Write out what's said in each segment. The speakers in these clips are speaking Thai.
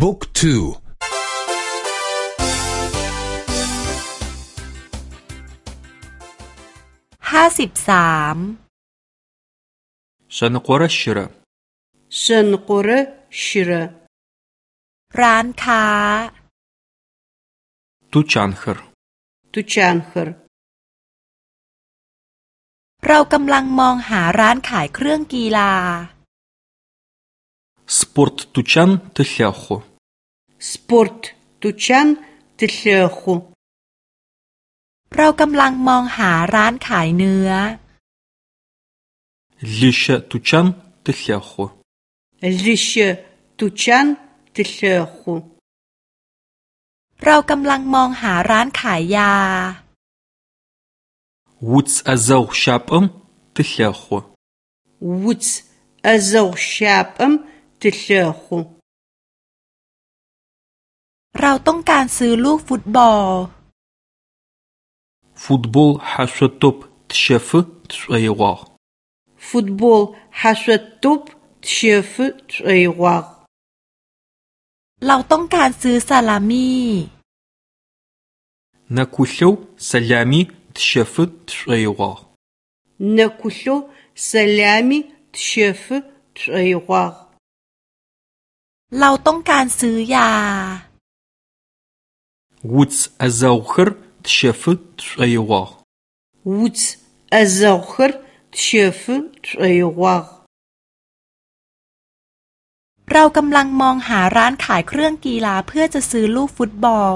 บุ๊กทูห้าสิบสามชนกุรชระชนกุรชระ ร้านค้า ตุชันฮร์ตุชันฮร์เรากำลังมองหาร้านขายเครื่องกีฬา Спорт тучан тылъэхъу. Спорт тучан тылъэхъу. เรากำลังมองหาร้านขายเนื้อ Лиша тучан тылъэхъу. Лиша тучан тылъэхъу. เรากำลังมองหาร้านขายยา Уц азэгъу шапӏэм тылъэхъу. Уц азэгъу шапӏэм тылъэхъу. ติเชื่อคุเราต้องการซื้อลูกฟุตบอล ฟุตบอลฮัชวตุบเชฟต์สเอวาฟุตบอลฮัชวตุบเชฟต์สเอวาเราต้องการซื้อซาลามีนักุชูซาลามีเชฟต์สเอวานักุชูซาลามีเชฟต์สเอวาเราต้องการซื้อยา Уц азэгъухэр тщэфы т ш ӏ о e г ъ у а г ъ Уц азэгъухэр тщэфы т ш ӏ о เรากำลังมองหาร้านขายเครื่องกีฬาเพื่อจะซื้อลูกฟุตบอล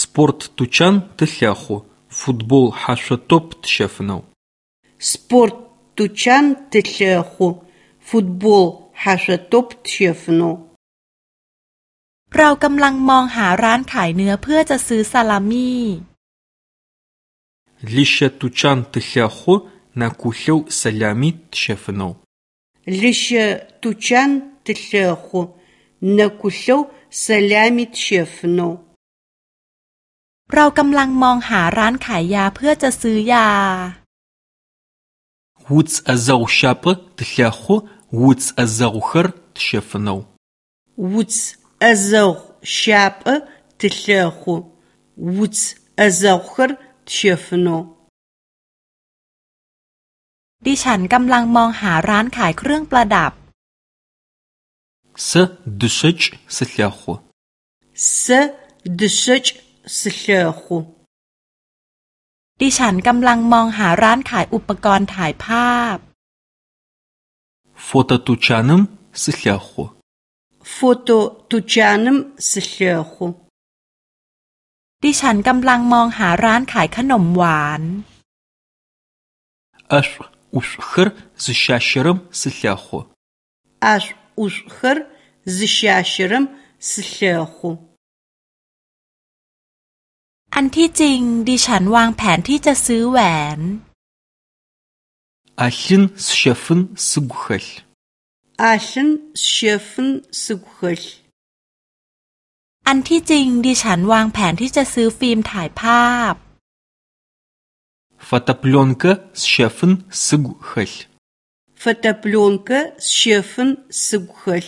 Спорт тучан тылъэхъу, футбол хьашъотоп тщэфынэу. Спорт тучан тылъэхъу, футбол ฮาสตุปเชฟนเรากำลังมองหาร้านขายเนื้อเพื่อจะซื้อซาลามีลิชตุชันเทีโนาคุชวซาลามิเชฟนลิชตุชันเทียโนาคุชวซาลามิเชฟนเรากำลังมองหาร้านขายยาเพื่อจะซื้อยาวุตซอาซาอุชาปเทียโ Уц азэгъухэр тщэфынэу. Уц азэгъ щапӏэ тылъэхъу. Уц азэгъухэр тщэфынэу. ดิฉันกำลังมองหาร้านขายเครื่องประดับสดูเชชสิเลูุสดูเชชสิเลขูดิฉันกำลังมองหาร้านขายอุปกรณ์ถ่ายภาพ Фототучаным сылъэхъу. Фототучаным сылъэхъу. ดิฉันกำลังมองหาร้านขายขนมหวาน Аш у ш х р з щ а ซ р м с л รมสิลาคูอัชอุชคร์ซิชอันที่จริงดิฉันวางแผนที่จะซื้อแหวนอา Алын сшефын сыгухэл. Алын с ш е ฟิน с ы กุเ э л อันที่จริงดิฉันวางแผนที่จะซื้อฟิล์มถ่ายภาพฟัตาปลอนกะสเชฟินสุกุเฮลฟัตาปลอนกะสเชฟินสุกุเฮล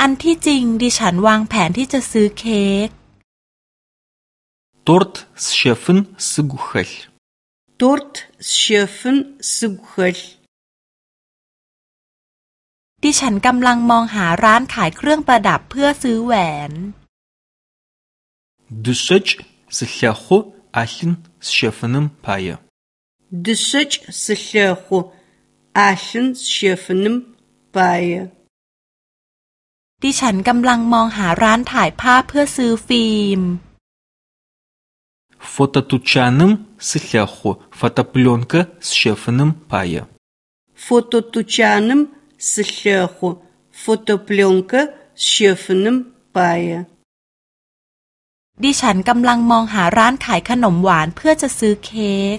อันที่จริง ดิฉันวางแผนที่จะซื้อเค้กทอร์ตสเชฟินสุกุเฮล Торт сшефын с у х э л ดิฉันกำลังมองหาร้านขายเครื่องประดับเพื่อซื้อแหวน Дышъэкӏ сылъэхъу алъын сщэфыным пае. Дышъэкӏ сылъэхъу алъын сщэфыным пае. ดิฉันกำลังมองหาร้านถ่ายภาพเพื่อซื้อฟิล์ม фототучаным сылъэхъу, фотопленка с шефыным пае. Фототучаным с ы л ъ х у фотопленка с шефыным пае. ดิฉันกำลังมองหาร้านขายขนมหวานเพื่อจะซื้อเค้ก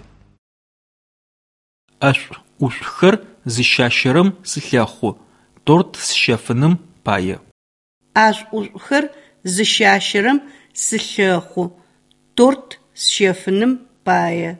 อัชอุชเคอร์ซิชาเชรมสิเลคูตอร์ตสเชฟนัมปายอัชอุชเคอร์ซิชาเชรมสิเลคูตอร์ต Chefe-me, paia.